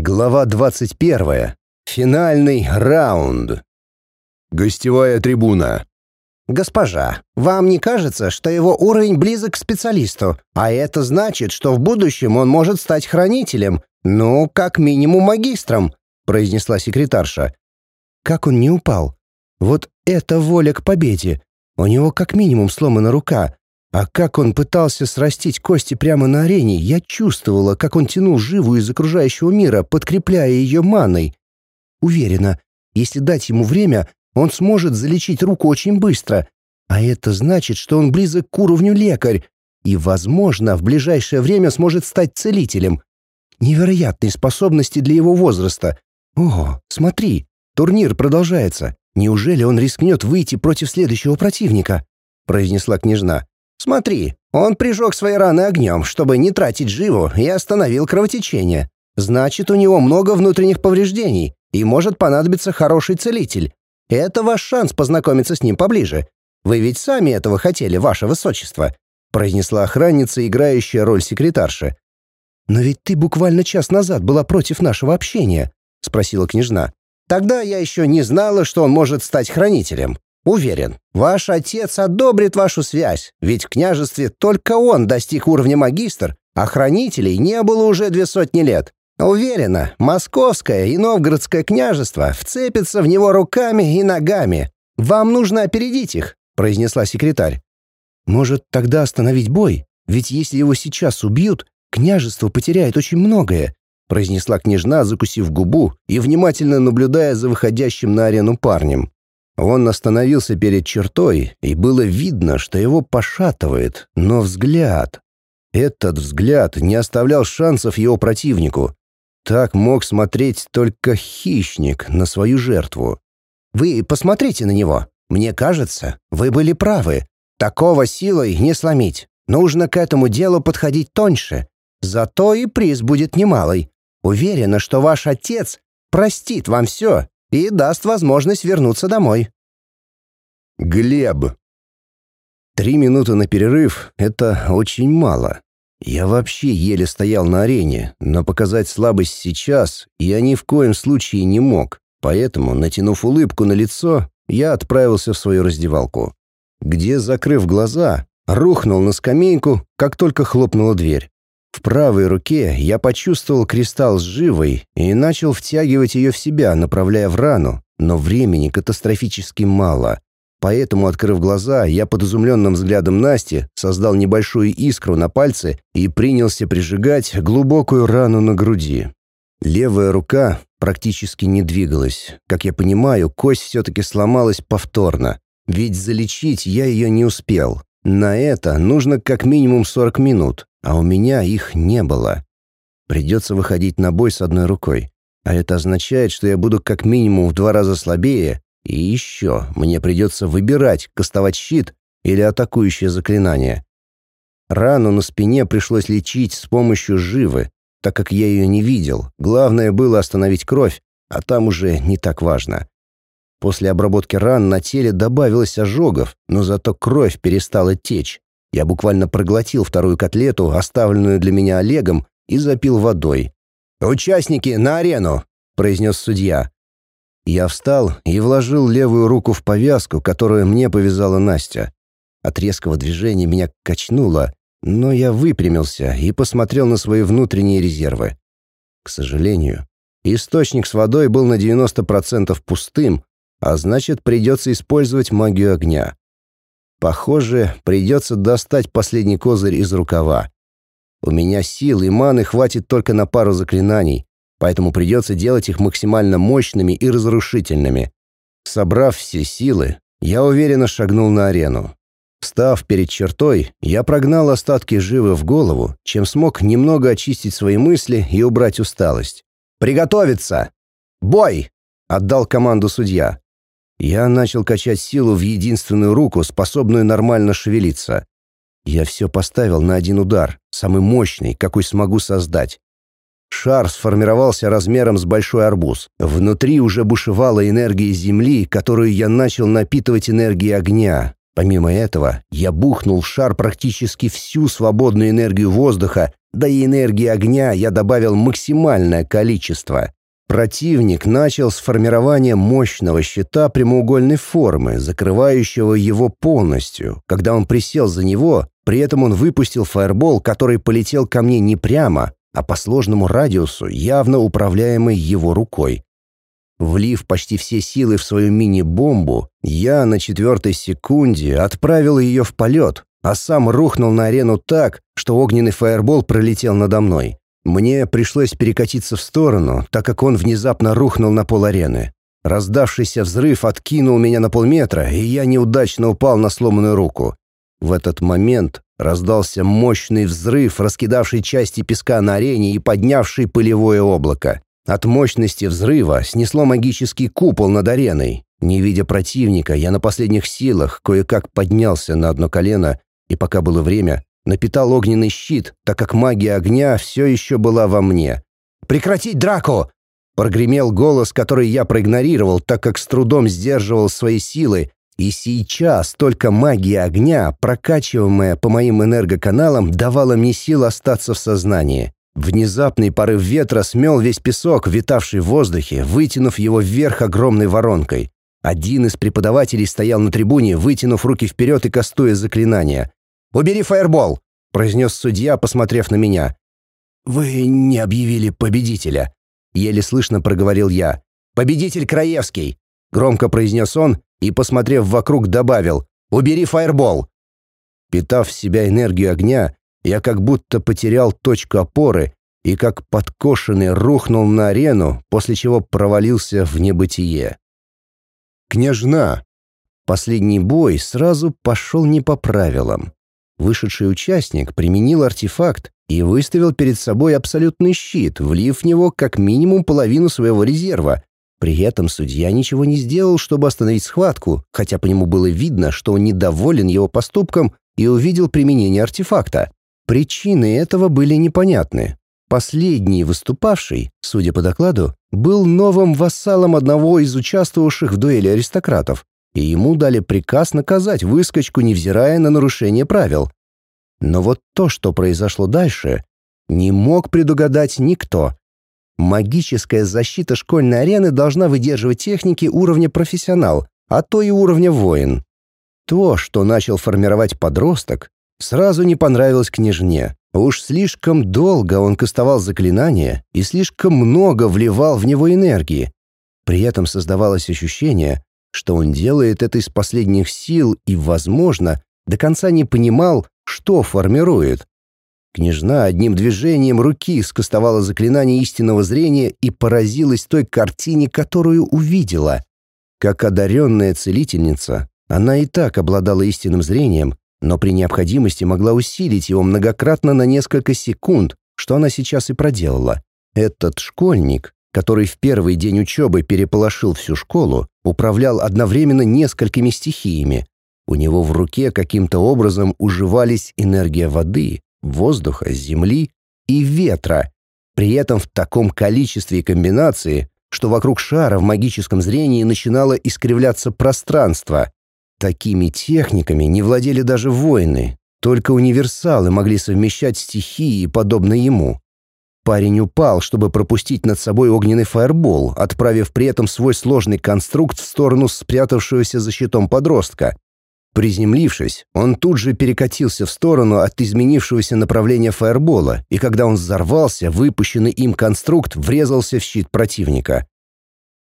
Глава 21. Финальный раунд. Гостевая трибуна. «Госпожа, вам не кажется, что его уровень близок к специалисту, а это значит, что в будущем он может стать хранителем, ну, как минимум магистром», — произнесла секретарша. «Как он не упал? Вот это воля к победе. У него как минимум сломана рука, а как он пытался срастить кости прямо на арене, я чувствовала, как он тянул живую из окружающего мира, подкрепляя ее маной. Уверена, если дать ему время, он сможет залечить руку очень быстро. А это значит, что он близок к уровню лекарь и, возможно, в ближайшее время сможет стать целителем. Невероятные способности для его возраста. О, смотри, турнир продолжается. Неужели он рискнет выйти против следующего противника? произнесла княжна. Смотри, он прижег свои раны огнем, чтобы не тратить живу, и остановил кровотечение. Значит, у него много внутренних повреждений, и может понадобиться хороший целитель. Это ваш шанс познакомиться с ним поближе. Вы ведь сами этого хотели, ваше высочество», — произнесла охранница, играющая роль секретарши. «Но ведь ты буквально час назад была против нашего общения», — спросила княжна. «Тогда я еще не знала, что он может стать хранителем. Уверен, ваш отец одобрит вашу связь, ведь в княжестве только он достиг уровня магистр, а хранителей не было уже две сотни лет. Уверена, московское и новгородское княжество вцепятся в него руками и ногами. Вам нужно опередить их», — произнесла секретарь. «Может, тогда остановить бой? Ведь если его сейчас убьют, княжество потеряет очень многое», — произнесла княжна, закусив губу и внимательно наблюдая за выходящим на арену парнем. Он остановился перед чертой, и было видно, что его пошатывает, но взгляд... Этот взгляд не оставлял шансов его противнику. Так мог смотреть только хищник на свою жертву. «Вы посмотрите на него. Мне кажется, вы были правы. Такого силой не сломить. Нужно к этому делу подходить тоньше. Зато и приз будет немалый. Уверена, что ваш отец простит вам все и даст возможность вернуться домой. Глеб. Три минуты на перерыв — это очень мало. Я вообще еле стоял на арене, но показать слабость сейчас я ни в коем случае не мог, поэтому, натянув улыбку на лицо, я отправился в свою раздевалку, где, закрыв глаза, рухнул на скамейку, как только хлопнула дверь. В правой руке я почувствовал кристалл с живой и начал втягивать ее в себя, направляя в рану, но времени катастрофически мало. Поэтому, открыв глаза, я под изумленным взглядом Насти создал небольшую искру на пальце и принялся прижигать глубокую рану на груди. Левая рука практически не двигалась. Как я понимаю, кость все-таки сломалась повторно, ведь залечить я ее не успел. На это нужно как минимум 40 минут, а у меня их не было. Придется выходить на бой с одной рукой. А это означает, что я буду как минимум в два раза слабее, и еще мне придется выбирать, кастовать щит или атакующее заклинание. Рану на спине пришлось лечить с помощью живы, так как я ее не видел. Главное было остановить кровь, а там уже не так важно. После обработки ран на теле добавилось ожогов, но зато кровь перестала течь. Я буквально проглотил вторую котлету, оставленную для меня Олегом, и запил водой. «Участники, на арену!» — произнес судья. Я встал и вложил левую руку в повязку, которую мне повязала Настя. От резкого движения меня качнуло, но я выпрямился и посмотрел на свои внутренние резервы. К сожалению, источник с водой был на 90% пустым, а значит, придется использовать магию огня. Похоже, придется достать последний козырь из рукава. У меня сил и маны хватит только на пару заклинаний, поэтому придется делать их максимально мощными и разрушительными. Собрав все силы, я уверенно шагнул на арену. Встав перед чертой, я прогнал остатки живы в голову, чем смог немного очистить свои мысли и убрать усталость. «Приготовиться! Бой!» — отдал команду судья. Я начал качать силу в единственную руку, способную нормально шевелиться. Я все поставил на один удар, самый мощный, какой смогу создать. Шар сформировался размером с большой арбуз. Внутри уже бушевала энергия Земли, которую я начал напитывать энергией огня. Помимо этого, я бухнул в шар практически всю свободную энергию воздуха Да и энергии огня я добавил максимальное количество. Противник начал с формирования мощного щита прямоугольной формы, закрывающего его полностью. Когда он присел за него, при этом он выпустил фаербол, который полетел ко мне не прямо, а по сложному радиусу, явно управляемый его рукой. Влив почти все силы в свою мини-бомбу, я на четвертой секунде отправил ее в полет, а сам рухнул на арену так, что огненный фаербол пролетел надо мной. Мне пришлось перекатиться в сторону, так как он внезапно рухнул на пол арены. Раздавшийся взрыв откинул меня на полметра, и я неудачно упал на сломанную руку. В этот момент раздался мощный взрыв, раскидавший части песка на арене и поднявший пылевое облако. От мощности взрыва снесло магический купол над ареной. Не видя противника, я на последних силах кое-как поднялся на одно колено и, пока было время, напитал огненный щит, так как магия огня все еще была во мне. «Прекратить драку!» Прогремел голос, который я проигнорировал, так как с трудом сдерживал свои силы, и сейчас только магия огня, прокачиваемая по моим энергоканалам, давала мне сил остаться в сознании. Внезапный порыв ветра смел весь песок, витавший в воздухе, вытянув его вверх огромной воронкой. Один из преподавателей стоял на трибуне, вытянув руки вперед и кастуя заклинания. Убери фаербол!» — произнес судья, посмотрев на меня. «Вы не объявили победителя», — еле слышно проговорил я. «Победитель Краевский!» — громко произнес он и, посмотрев вокруг, добавил. «Убери фаербол!» Питав в себя энергию огня, я как будто потерял точку опоры и как подкошенный рухнул на арену, после чего провалился в небытие. «Княжна!» Последний бой сразу пошел не по правилам. Вышедший участник применил артефакт и выставил перед собой абсолютный щит, влив в него как минимум половину своего резерва. При этом судья ничего не сделал, чтобы остановить схватку, хотя по нему было видно, что он недоволен его поступком и увидел применение артефакта. Причины этого были непонятны. Последний выступавший, судя по докладу, был новым вассалом одного из участвовавших в дуэли аристократов, и ему дали приказ наказать выскочку, невзирая на нарушение правил. Но вот то, что произошло дальше, не мог предугадать никто. Магическая защита школьной арены должна выдерживать техники уровня профессионал, а то и уровня воин. То, что начал формировать подросток, сразу не понравилось княжне. Уж слишком долго он кастовал заклинания и слишком много вливал в него энергии. При этом создавалось ощущение, что он делает это из последних сил и, возможно, до конца не понимал, что формирует. Княжна одним движением руки скостовала заклинание истинного зрения и поразилась той картине, которую увидела. Как одаренная целительница, она и так обладала истинным зрением, но при необходимости могла усилить его многократно на несколько секунд, что она сейчас и проделала. Этот школьник который в первый день учебы переполошил всю школу, управлял одновременно несколькими стихиями. У него в руке каким-то образом уживались энергия воды, воздуха, земли и ветра, при этом в таком количестве и комбинации, что вокруг шара в магическом зрении начинало искривляться пространство. Такими техниками не владели даже воины, только универсалы могли совмещать стихии, подобно ему. Парень упал, чтобы пропустить над собой огненный фаербол, отправив при этом свой сложный конструкт в сторону спрятавшегося за щитом подростка. Приземлившись, он тут же перекатился в сторону от изменившегося направления фаербола, и когда он взорвался, выпущенный им конструкт врезался в щит противника.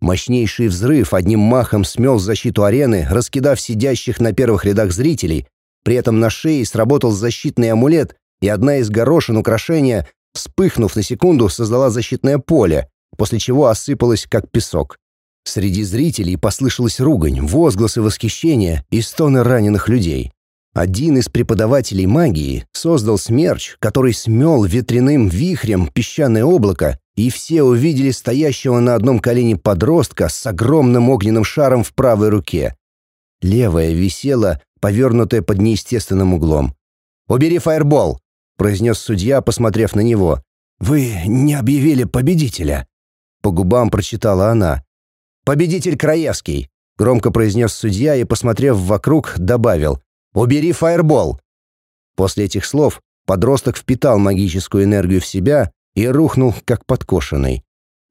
Мощнейший взрыв одним махом смел защиту арены, раскидав сидящих на первых рядах зрителей. При этом на шее сработал защитный амулет, и одна из горошин украшения Вспыхнув на секунду, создала защитное поле, после чего осыпалась, как песок. Среди зрителей послышалась ругань, возгласы восхищения и стоны раненых людей. Один из преподавателей магии создал смерч, который смел ветряным вихрем песчаное облако, и все увидели стоящего на одном колене подростка с огромным огненным шаром в правой руке. Левая висела, повернутая под неестественным углом. «Убери фаербол!» Произнес судья, посмотрев на него. «Вы не объявили победителя?» По губам прочитала она. «Победитель Краевский», — громко произнес судья и, посмотрев вокруг, добавил. «Убери фаербол». После этих слов Подросток впитал магическую энергию в себя и рухнул, как подкошенный.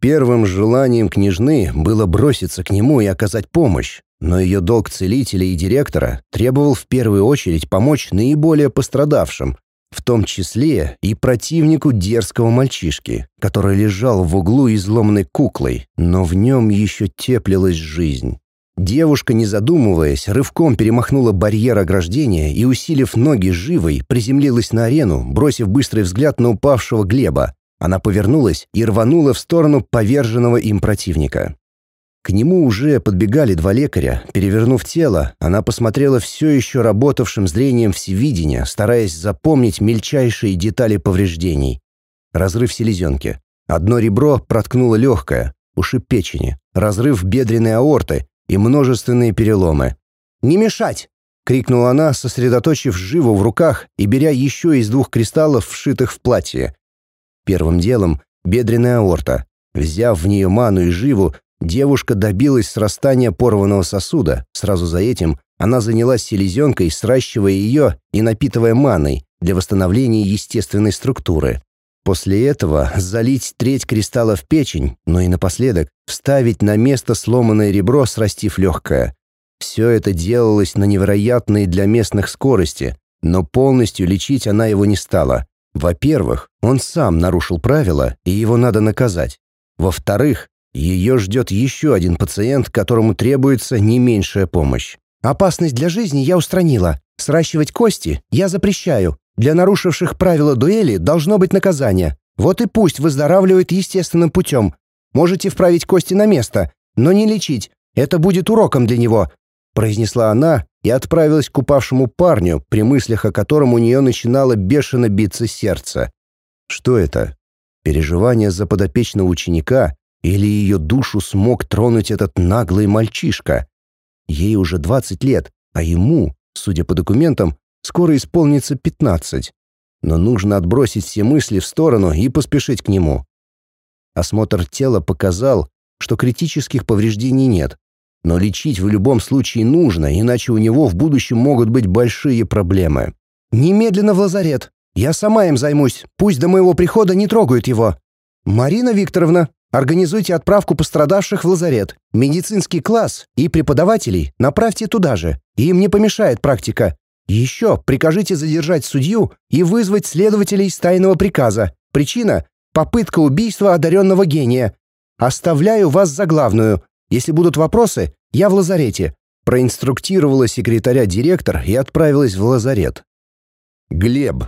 Первым желанием княжны было броситься к нему и оказать помощь, но ее долг целителя и директора требовал в первую очередь помочь наиболее пострадавшим, в том числе и противнику дерзкого мальчишки, который лежал в углу изломанной куклой, но в нем еще теплилась жизнь. Девушка, не задумываясь, рывком перемахнула барьер ограждения и, усилив ноги живой, приземлилась на арену, бросив быстрый взгляд на упавшего Глеба. Она повернулась и рванула в сторону поверженного им противника. К нему уже подбегали два лекаря. Перевернув тело, она посмотрела все еще работавшим зрением всевидения, стараясь запомнить мельчайшие детали повреждений. Разрыв селезенки. Одно ребро проткнуло легкое, ушиб печени, разрыв бедренной аорты и множественные переломы. «Не мешать!» — крикнула она, сосредоточив живу в руках и беря еще из двух кристаллов, вшитых в платье. Первым делом — бедренная аорта. Взяв в нее ману и живу, девушка добилась срастания порванного сосуда. Сразу за этим она занялась селезенкой, сращивая ее и напитывая маной для восстановления естественной структуры. После этого залить треть кристалла в печень, но и напоследок вставить на место сломанное ребро, срастив легкое. Все это делалось на невероятной для местных скорости, но полностью лечить она его не стала. Во-первых, он сам нарушил правила, и его надо наказать. Во-вторых, ее ждет еще один пациент, которому требуется не меньшая помощь. «Опасность для жизни я устранила. Сращивать кости я запрещаю. Для нарушивших правила дуэли должно быть наказание. Вот и пусть выздоравливает естественным путем. Можете вправить кости на место, но не лечить. Это будет уроком для него», — произнесла она и отправилась к упавшему парню, при мыслях о котором у нее начинало бешено биться сердце. Что это? Переживание за подопечного ученика или ее душу смог тронуть этот наглый мальчишка? Ей уже 20 лет, а ему, судя по документам, Скоро исполнится 15. Но нужно отбросить все мысли в сторону и поспешить к нему. Осмотр тела показал, что критических повреждений нет. Но лечить в любом случае нужно, иначе у него в будущем могут быть большие проблемы. «Немедленно в лазарет. Я сама им займусь. Пусть до моего прихода не трогают его. Марина Викторовна, организуйте отправку пострадавших в лазарет. Медицинский класс и преподавателей направьте туда же. Им не помешает практика. Еще прикажите задержать судью и вызвать следователей из тайного приказа. Причина — попытка убийства одаренного гения. Оставляю вас за главную. Если будут вопросы, я в лазарете». Проинструктировала секретаря директор и отправилась в лазарет. Глеб.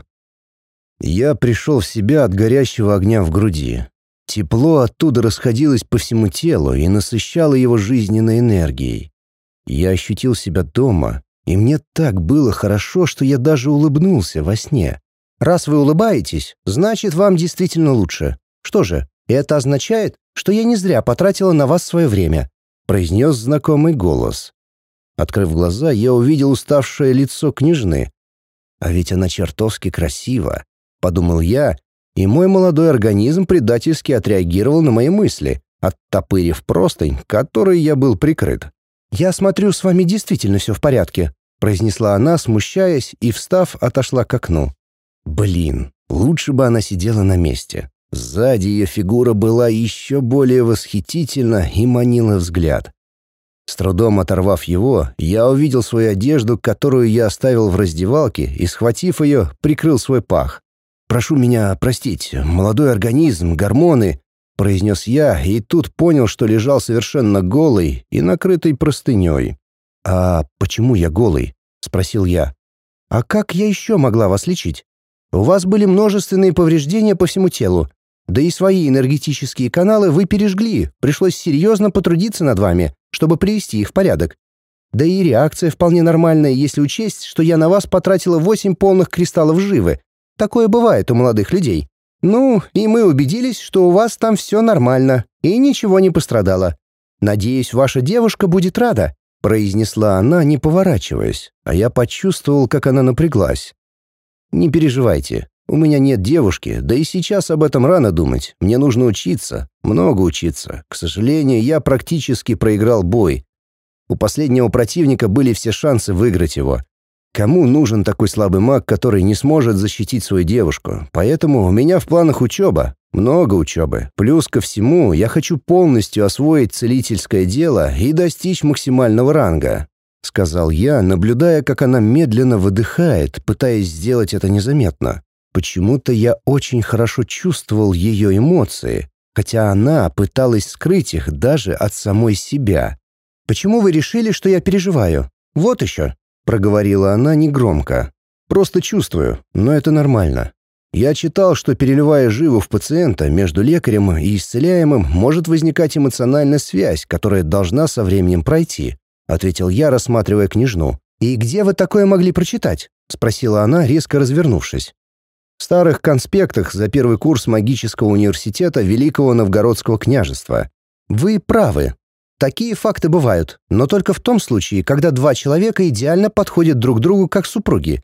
Я пришел в себя от горящего огня в груди. Тепло оттуда расходилось по всему телу и насыщало его жизненной энергией. Я ощутил себя дома, и мне так было хорошо, что я даже улыбнулся во сне. Раз вы улыбаетесь, значит, вам действительно лучше. Что же, это означает, что я не зря потратила на вас свое время», — произнес знакомый голос. Открыв глаза, я увидел уставшее лицо княжны. «А ведь она чертовски красива», — подумал я, и мой молодой организм предательски отреагировал на мои мысли, оттопырив простынь, которой я был прикрыт. «Я смотрю, с вами действительно все в порядке», произнесла она, смущаясь, и, встав, отошла к окну. Блин, лучше бы она сидела на месте. Сзади ее фигура была еще более восхитительна и манила взгляд. С трудом оторвав его, я увидел свою одежду, которую я оставил в раздевалке, и, схватив ее, прикрыл свой пах. «Прошу меня простить, молодой организм, гормоны», произнес я, и тут понял, что лежал совершенно голый и накрытый простыней. «А почему я голый?» — спросил я. «А как я еще могла вас лечить? У вас были множественные повреждения по всему телу. Да и свои энергетические каналы вы пережгли. Пришлось серьезно потрудиться над вами, чтобы привести их в порядок. Да и реакция вполне нормальная, если учесть, что я на вас потратила восемь полных кристаллов живы. Такое бывает у молодых людей. Ну, и мы убедились, что у вас там все нормально, и ничего не пострадало. Надеюсь, ваша девушка будет рада», — произнесла она, не поворачиваясь, а я почувствовал, как она напряглась. «Не переживайте, у меня нет девушки, да и сейчас об этом рано думать. Мне нужно учиться, много учиться. К сожалению, я практически проиграл бой. У последнего противника были все шансы выиграть его. Кому нужен такой слабый маг, который не сможет защитить свою девушку? Поэтому у меня в планах учеба. Много учебы. Плюс ко всему, я хочу полностью освоить целительское дело и достичь максимального ранга», — сказал я, наблюдая, как она медленно выдыхает, пытаясь сделать это незаметно. Почему-то я очень хорошо чувствовал ее эмоции, хотя она пыталась скрыть их даже от самой себя. «Почему вы решили, что я переживаю? Вот еще», — проговорила она негромко. «Просто чувствую, но это нормально. Я читал, что переливая живу в пациента между лекарем и исцеляемым может возникать эмоциональная связь, которая должна со временем пройти», — ответил я, рассматривая княжну. «И где вы такое могли прочитать?» — спросила она, резко развернувшись. В старых конспектах за первый курс магического университета Великого Новгородского княжества. Вы правы. Такие факты бывают, но только в том случае, когда два человека идеально подходят друг другу как супруги.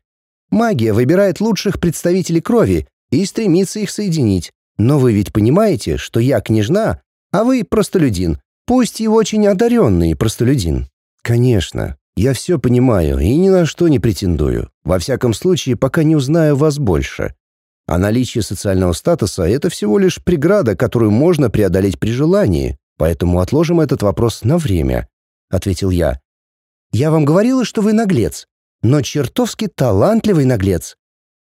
Магия выбирает лучших представителей крови и стремится их соединить. Но вы ведь понимаете, что я княжна, а вы простолюдин, пусть и очень одаренный простолюдин. Конечно, я все понимаю и ни на что не претендую. Во всяком случае, пока не узнаю вас больше. А наличие социального статуса — это всего лишь преграда, которую можно преодолеть при желании, поэтому отложим этот вопрос на время», — ответил я. «Я вам говорила, что вы наглец но чертовски талантливый наглец.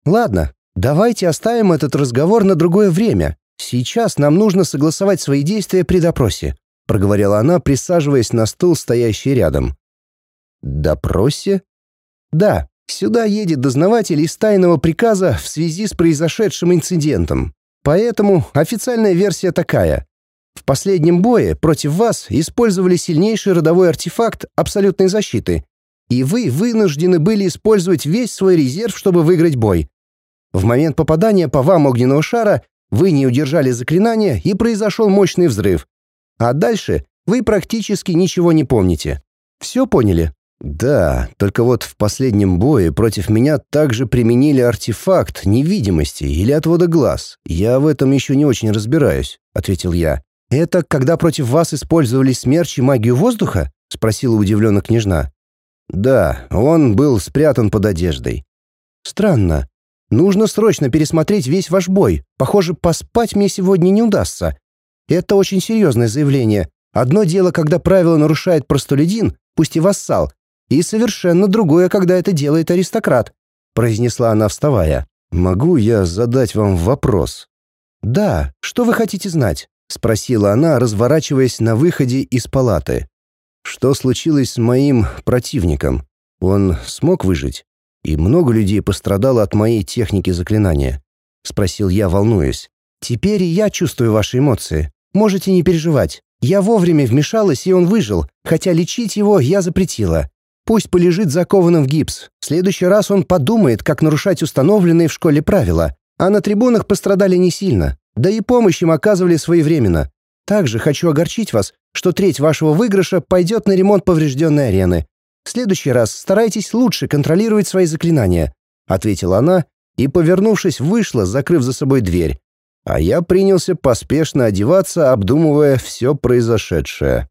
Ладно, давайте оставим этот разговор на другое время. Сейчас нам нужно согласовать свои действия при допросе», проговорила она, присаживаясь на стул, стоящий рядом. «Допросе?» «Да, сюда едет дознаватель из тайного приказа в связи с произошедшим инцидентом. Поэтому официальная версия такая. В последнем бое против вас использовали сильнейший родовой артефакт абсолютной защиты, и вы вынуждены были использовать весь свой резерв, чтобы выиграть бой. В момент попадания по вам огненного шара вы не удержали заклинание и произошел мощный взрыв. А дальше вы практически ничего не помните. Все поняли? Да, только вот в последнем бое против меня также применили артефакт невидимости или отвода глаз. Я в этом еще не очень разбираюсь, ответил я. Это когда против вас использовали смерч и магию воздуха? спросила удивленно княжна. Да, он был спрятан под одеждой. Странно. Нужно срочно пересмотреть весь ваш бой. Похоже, поспать мне сегодня не удастся. Это очень серьезное заявление. Одно дело, когда правила нарушает простолюдин, пусть и вассал, и совершенно другое, когда это делает аристократ, произнесла она, вставая. Могу я задать вам вопрос? Да, что вы хотите знать? Спросила она, разворачиваясь на выходе из палаты. Что случилось с моим противником? Он смог выжить? И много людей пострадало от моей техники заклинания? Спросил я, волнуясь. Теперь я чувствую ваши эмоции. Можете не переживать. Я вовремя вмешалась, и он выжил, хотя лечить его я запретила. Пусть полежит закованным в гипс. В следующий раз он подумает, как нарушать установленные в школе правила. А на трибунах пострадали не сильно. Да и помощь им оказывали своевременно. Также хочу огорчить вас, что треть вашего выигрыша пойдет на ремонт поврежденной арены. В следующий раз старайтесь лучше контролировать свои заклинания», — ответила она и, повернувшись, вышла, закрыв за собой дверь. А я принялся поспешно одеваться, обдумывая все произошедшее.